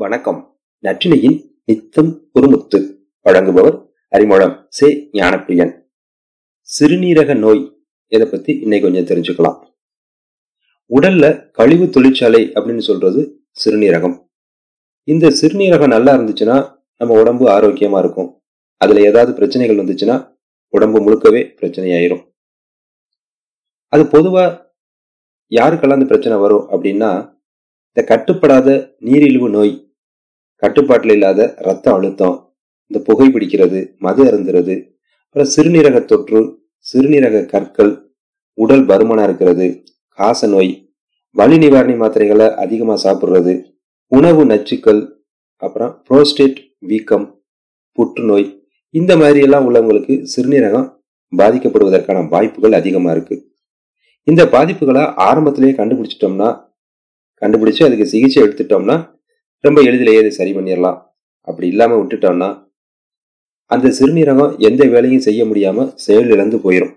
வணக்கம். நற்றினையின் நித்தம் குறுமுத்து வழங்குபவர் அறிமுகம் சே ஞானப்பிரியன். சிறுநீரக நோய் இதை பத்தி இன்னைக்கு கொஞ்சம் தெரிஞ்சுக்கலாம். உடல்ல கழிவு தொழிற்சாலை அப்படின்னு சொல்றது சிறுநீரகம். இந்த சிறுநீரகம் நல்லா இருந்துச்சுன்னா நம்ம உடம்பு ஆரோக்கியமா இருக்கும். அதுல ஏதாவது பிரச்சனைகள் வந்துச்சுன்னா உடம்பு முழுக்கவே பிரச்சனையாயிரும். அது பொதுவா யாருக்கெல்லாம் அந்த பிரச்சனை வரும் அப்படின்னா இந்த கட்டுப்படாத நீரிழிவு நோய் கட்டுப்பாட்டில் இல்லாத ரத்த அழுத்தம் இந்த புகை பிடிக்கிறது மது அருந்துறது அப்புறம் சிறுநீரக தொற்று சிறுநீரக கற்கள் உடல் பருமனா இருக்கிறது காச நோய் வலி நிவாரணி மாத்திரைகளை அதிகமாக சாப்பிட்றது உணவு நச்சுக்கள் அப்புறம் புரோஸ்டேட் வீக்கம் புற்றுநோய் இந்த மாதிரியெல்லாம் உள்ளவங்களுக்கு சிறுநீரகம் பாதிக்கப்படுவதற்கான வாய்ப்புகள் அதிகமாக இருக்கு. இந்த பாதிப்புகளை ஆரம்பத்திலேயே கண்டுபிடிச்சிட்டோம்னா கண்டுபிடிச்சு அதுக்கு சிகிச்சை எடுத்துட்டோம்னா ரொம்ப எளிதிலேயே அதை சரி பண்ணிடலாம். அப்படி இல்லாமல் விட்டுட்டோம்னா அந்த சிறுநீரகம் எந்த வேலையும் செய்ய முடியாமல் செயல் இழந்து போயிடும்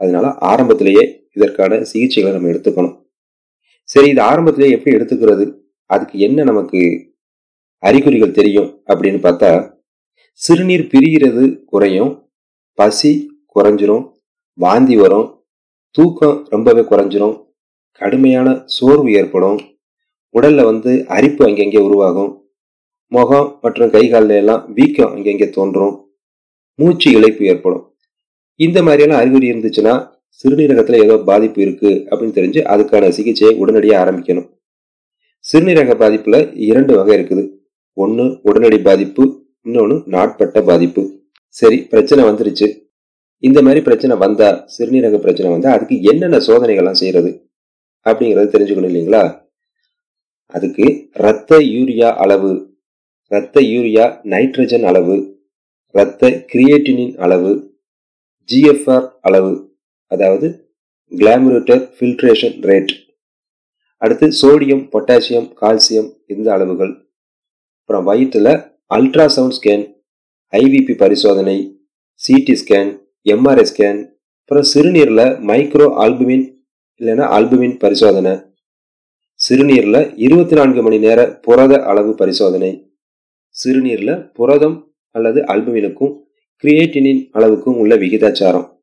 அதனால ஆரம்பத்திலேயே இதற்கான சிகிச்சைகளை நம்ம எடுத்துக்கணும். சரி இது ஆரம்பத்திலேயே எப்படி எடுத்துக்கிறது? அதுக்கு என்ன நமக்கு அறிகுறிகள் தெரியும் அப்படின்னு பார்த்தா சிறுநீர் பிரிகிறது குறையும் பசி குறைஞ்சிரும் வாந்தி வரும் தூக்கம் ரொம்பவே குறைஞ்சிரும் கடுமையான சோர்வு ஏற்படும் உடல்ல வந்து அரிப்பு அங்கங்கே உருவாகும். முகம் மற்றும் கை காலில் எல்லாம் வீக்கம் அங்கங்கே தோன்றும். மூச்சு இழைப்பு ஏற்படும். இந்த மாதிரியெல்லாம் அறிகுறி இருந்துச்சுன்னா சிறுநீரகத்துல ஏதோ பாதிப்பு இருக்கு அப்படின்னு தெரிஞ்சு அதுக்கான சிகிச்சையை உடனடியாக ஆரம்பிக்கணும். சிறுநீரக பாதிப்புல இரண்டு வகை இருக்குது. ஒன்று உடனடி பாதிப்பு இன்னொன்று நாட்பட்ட பாதிப்பு. சரி பிரச்சனை வந்துருச்சு. இந்த மாதிரி பிரச்சனை வந்தா சிறுநீரக பிரச்சனை வந்தா அதுக்கு என்னென்ன சோதனைகள்லாம் செய்யறது அப்படிங்கிறத தெரிஞ்சுக்கணும் இல்லைங்களா? அதுக்கு இரத்த யூரியா அளவு இரத்த யூரியா நைட்ரஜன் அளவு இரத்த கிரியேட்டினின் அளவு ஜிஎஃப்ஆர் அளவு அதாவது கிளாமரேட்டர் ஃபில்ட்ரேஷன் ரேட் அடுத்து சோடியம் பொட்டாசியம் கால்சியம் இந்த அளவுகள். அப்புறம் வயிற்றில் அல்ட்ராசவுண்ட் ஸ்கேன் ஐவிபி பரிசோதனை சிடி ஸ்கேன் எம்ஆர்ஐ ஸ்கேன் அப்புறம் சிறுநீரில் மைக்ரோ ஆல்புமின் இல்லைன்னா ஆல்புமின் பரிசோதனை. சிறுநீர்ல இருபத்தி நான்கு மணி நேர புரத அளவு பரிசோதனை. சிறுநீர்ல புரதம் அல்லது அல்புமினுக்கும் கிரியேட்டினின் அளவுக்கும் உள்ள விகிதாச்சாரம்.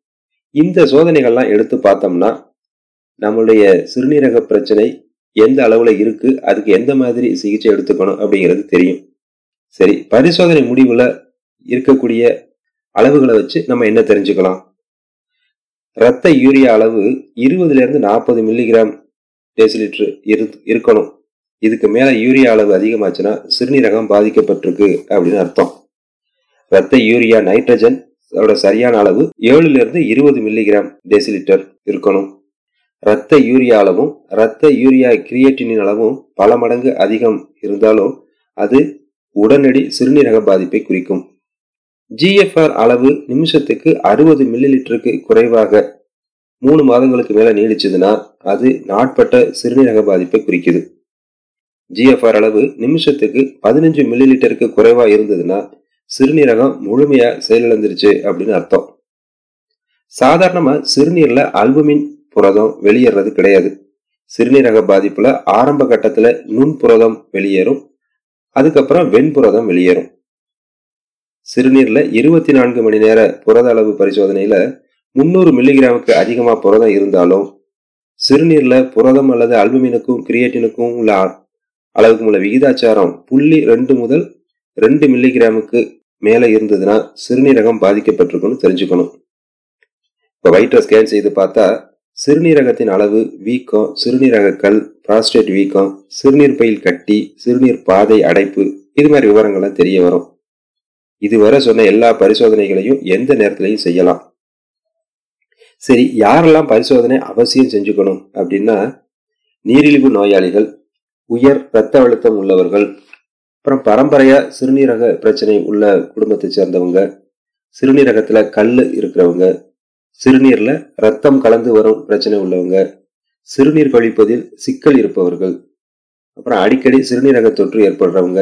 இந்த சோதனைகள்லாம் எடுத்து பார்த்தோம்னா நம்மளுடைய சிறுநீரக பிரச்சனை எந்த அளவுல இருக்கு அதுக்கு எந்த மாதிரி சிகிச்சை எடுத்துக்கணும் அப்படிங்கிறது தெரியும். சரி பரிசோதனை முடிவுல இருக்கக்கூடிய அளவுகளை வச்சு நம்ம என்ன தெரிஞ்சுக்கலாம்? ரத்த யூரியா அளவு இருபதுல இருந்து நாற்பது மில்லிகிராம் டெசிலிட்டர் இரு இருக்கணும். இதுக்கு மேல யூரியா அளவு அதிகமாச்சுன்னா சிறுநீரகம் பாதிக்கப்பட்டிருக்கு அப்படின்னு அர்த்தம். ரத்த யூரியா நைட்ரஜன் அதோட சரியான அளவு ஏழுல இருந்து இருபது மில்லிகிராம் டெசிலிட்டர் இருக்கணும். ரத்த யூரியா அளவும் ரத்த யூரியா கிரியேட்டினின் அளவும் பல மடங்கு அதிகம் இருந்தாலும் அது உடனடி சிறுநீரக பாதிப்பை குறிக்கும். ஜிஎஃப்ஆர் அளவு நிமிஷத்துக்கு அறுபது மில்லி லிட்டருக்கு குறைவாக மூணு மாதங்களுக்கு மேல நீடிச்சதுன்னா அது நாட்பட்ட சிறுநீரக பாதிப்பை குறிக்குது. ஜிஎஃப்ஆர் அளவு நிமிஷத்துக்கு பதினஞ்சு மில்லி லிட்டருக்கு குறைவா இருந்ததுன்னா சிறுநீரகம் முழுமையா செயலிழந்துருச்சு அப்படின்னு அர்த்தம். சாதாரணமா சிறுநீர்ல அல்புமின் புரதம் வெளியேறது கிடையாது. சிறுநீரக பாதிப்புல ஆரம்ப கட்டத்துல நுண் புரதம் வெளியேறும். அதுக்கப்புறம் வெண்புரதம் வெளியேறும். சிறுநீர்ல இருபத்தி நான்கு மணி நேர புரத அளவு பரிசோதனையில முன்னூறு மில்லிகிராமுக்கு அதிகமாக புரதம் இருந்தாலும் சிறுநீரில் புரதம் அல்லது அல்புமினுக்கும் கிரியேட்டினுக்கும் உள்ள அளவுக்கு உள்ள விகிதாச்சாரம் புள்ளி ரெண்டு முதல் ரெண்டு மில்லிகிராமுக்கு மேலே இருந்ததுன்னா சிறுநீரகம் பாதிக்கப்பட்டிருக்குன்னு தெரிஞ்சுக்கணும். இப்போ வயிற்ற ஸ்கேன் செய்து பார்த்தா சிறுநீரகத்தின் அளவு வீக்கம் சிறுநீரக கல் பிராஸ்டேட் வீக்கம் சிறுநீர் பையில் கட்டி சிறுநீர் பாதை அடைப்பு இது மாதிரி விவரங்கள்லாம் தெரிய வரும். இதுவரை சொன்ன எல்லா பரிசோதனைகளையும் எந்த நேரத்திலையும் செய்யலாம். சரி யாரெல்லாம் பரிசோதனை அவசியம் செஞ்சுக்கணும் அப்படின்னா நீரிழிவு நோயாளிகள் உயர் இரத்த அழுத்தம் உள்ளவர்கள் அப்புறம் பரம்பரையா சிறுநீரக பிரச்சனை உள்ள குடும்பத்தை சேர்ந்தவங்க சிறுநீரகத்துல கல் இருக்கிறவங்க சிறுநீர்ல ரத்தம் கலந்து வரும் பிரச்சனை உள்ளவங்க சிறுநீர் கழிப்பதில் சிக்கல் இருப்பவர்கள் அப்புறம் அடிக்கடி சிறுநீரக தொற்று ஏற்படுறவங்க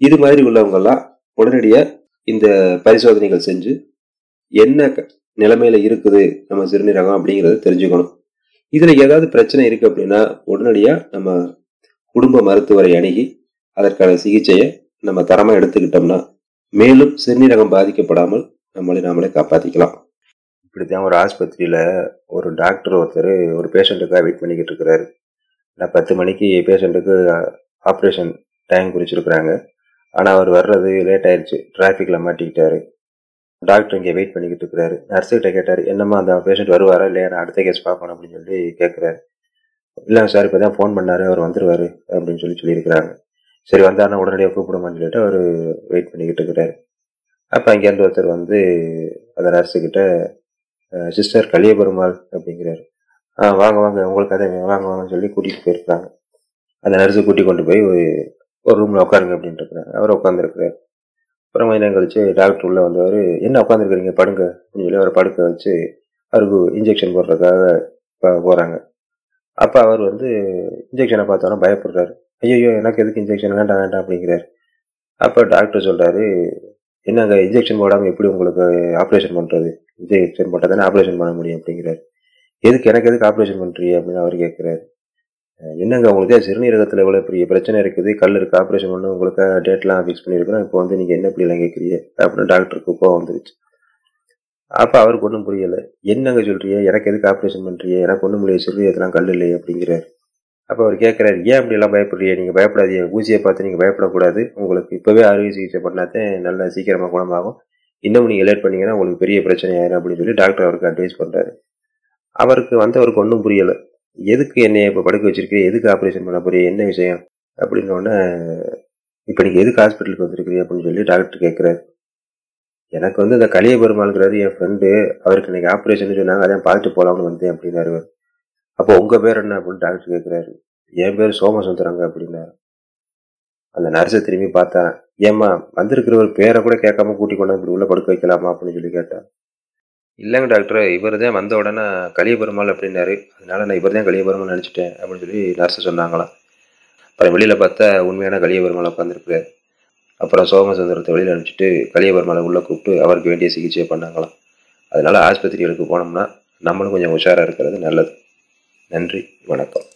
இது மாதிரி உள்ளவங்கெல்லாம் உடனடியாக இந்த பரிசோதனைகள் செஞ்சு என்ன நிலைமையில இருக்குது நம்ம சிறுநீரகம் அப்படிங்கறத தெரிஞ்சுக்கணும். இதுல ஏதாவது பிரச்சனை இருக்கு அப்படின்னா உடனடியா நம்ம குடும்ப மருத்துவரை அணுகி அதற்கான சிகிச்சையை நம்ம தரமாக எடுத்துக்கிட்டோம்னா மேலும் சிறுநீரகம் பாதிக்கப்படாமல் நம்மளை நாமளே காப்பாற்றிக்கலாம் இப்படித்தான் ஒரு ஆஸ்பத்திரியில் ஒரு டாக்டர் ஒருத்தர் ஒரு பேஷண்ட்டுக்காக வெயிட் பண்ணிக்கிட்டு இருக்கிறாரு. நான் பத்து மணிக்கு பேஷண்ட்டுக்கு ஆப்ரேஷன் டைம் குறிச்சிருக்கிறாங்க. ஆனால் அவர் வர்றது லேட் ஆயிடுச்சு டிராஃபிக்கில் மாட்டிக்கிட்டாரு. டாக்டர் இங்கே வெயிட் பண்ணிக்கிட்டு இருக்கிறாரு. நர்ஸுக்கிட்ட கேட்டார் என்னம்மா அந்த பேஷண்ட் வருவாரா இல்லையா? நான் அடுத்த கேஸ் பார்க்கணும் அப்படின்னு சொல்லி கேட்குறாரு இல்லை சார் இப்போ தான் ஃபோன் பண்ணார் அவர் வந்துருவாரு அப்படின்னு சொல்லி சொல்லியிருக்கிறாங்க சரி வந்தாருன்னா உடனடியாக கூப்பிடுமான்னு சொல்லிட்டு அவர் வெயிட் பண்ணிக்கிட்டு இருக்கிறாரு. அப்போ அங்கேருந்து ஒருத்தர் வந்து அந்த நர்ஸுக்கிட்ட சிஸ்டர் கலியபெருமாள் அப்படிங்கிறாரு. ஆ வாங்க வாங்க உங்களுக்கு அதை வாங்க வாங்கன்னு சொல்லி கூட்டிகிட்டு போயிருக்காங்க அந்த நர்ஸை கூட்டி கொண்டு போய் ஒரு ஒரு ரூமில் உட்காருங்க அப்படின்ட்டு இருக்கிறாங்க அவர் உட்காந்துருக்கிறார் அப்புறம் கொஞ்ச நேரம் கழிச்சு டாக்டர் உள்ளே வந்தவர் என்ன உட்காந்துருக்குறீங்க படுங்க. அப்படின்னு சொல்லி அவரை படுக்க வச்சு அவருக்கு இன்ஜெக்ஷன் போடுறதுக்காக போகிறாங்க அப்போ அவர் வந்து இன்ஜெக்ஷனை பார்த்தோன்னா பயப்படுறாரு. ஐயோ எனக்கு எதுக்கு இன்ஜெக்ஷன் வேண்டாம் வேண்டாம் அப்படிங்கிறாரு. அப்போ டாக்டர் சொல்கிறாரு என்னங்க இன்ஜெக்ஷன் போடாமல் எப்படி உங்களுக்கு ஆப்ரேஷன் பண்ணுறது இன்ஜெக்ஷன் போட்டால் தானே ஆப்ரேஷன் பண்ண முடியும்? அப்படிங்கிறாரு. எதுக்கு எனக்கு எதுக்கு ஆப்ரேஷன் பண்ணுறீங்க அப்படின்னு அவர் கேட்குறாரு என்னங்க உங்களுக்கு சிறுநீரகத்தில் எவ்வளோ பெரிய பிரச்சனை இருக்குது? கல் இருக்குது ஆப்ரேஷன் பண்ண உங்களுக்கு டேட்லாம் ஃபிக்ஸ் பண்ணியிருக்கிறோம் இப்போ வந்து நீங்கள் என்ன இப்படிலாம் கேட்குறீங்க அப்படின்னு டாக்டருக்கு கோவம் வந்துருச்சு. அப்போ அவருக்கு ஒன்றும் புரியலை. என்னங்க சொல்கிறியே எனக்கு எதுக்கு ஆப்ரேஷன் பண்ணுறிய எனக்கு ஒன்றும் முடியாது சிறுநீரகத்தெல்லாம் கல் இல்லையே அப்படிங்கிறார். அப்போ அவர் கேட்குறாரு ஏன் அப்படி எல்லாம் பயப்படுறீங்க? நீங்கள் பயப்படாதீங்க. ஊசியை பார்த்து நீங்கள் பயப்படக்கூடாது. உங்களுக்கு இப்போவே அறுவை சிகிச்சை பண்ணாதே நல்லா சீக்கிரமாக குணமாகும். இன்னும் நீங்கள் லேட் பண்ணீங்கன்னா உங்களுக்கு பெரிய பிரச்சனை ஆயிரும் அப்படின்னு சொல்லி டாக்டர் அவருக்கு அட்வைஸ் பண்ணுறாரு அவருக்கு வந்தவருக்கு ஒன்றும் புரியலை. எதுக்கு என்னை இப்போ படுக்க வச்சிருக்கிறீ? எதுக்கு ஆப்ரேஷன் பண்ண போறிய? என்ன விஷயம்? அப்படின்னோடனே இப்போ நீங்கள் எதுக்கு ஹாஸ்பிட்டலுக்கு வந்திருக்கிறீ அப்படின்னு சொல்லி டாக்டர் கேட்குறாரு. எனக்கு வந்து இந்த கலிய பெருமாள்ங்கிறது என் ஃப்ரெண்டு அவருக்கு இன்னைக்கு ஆப்ரேஷன் சொன்னாங்க. அதான் பார்த்துட்டு போகலாம்னு வந்தேன் அப்படின்னாரு அப்போ உங்கள் பேர் என்ன? அப்படின்னு டாக்டர் கேட்குறாரு. என் பேர் சோமசுந்தரங்க அப்படின்னாரு. அந்த நர்ஸை திரும்பி பார்த்தேன் ஏம்மா வந்திருக்கிற ஒரு பேரை கூட கேட்காம கூட்டி கொண்டு இப்படி உள்ள படுக்க வைக்கலாமா? அப்படின்னு சொல்லி கேட்டேன் இல்லைங்க டாக்டர் இவர் தான் வந்த உடனே கலியபெருமாள் அப்படின்னாரு. அதனால நான் இவர் தான் கலியபெருமாள் நினச்சிட்டேன் அப்படின்னு சொல்லி நர்ஸு சொன்னாங்களாம். அப்புறம் வெளியில் பார்த்தா உண்மையான கலியபெருமாள் உட்காந்துருக்குறாரு அப்புறம் சோமசுந்தரத்தை வெளியில் அனுப்பிச்சிட்டு கலியபெருமாளை உள்ளே கூப்பிட்டு அவருக்கு வேண்டிய சிகிச்சையை பண்ணாங்களாம். அதனால் ஆஸ்பத்திரிகளுக்கு போனோம்னா நம்மளும் கொஞ்சம் உஷாராக இருக்கிறது நல்லது. நன்றி வணக்கம்.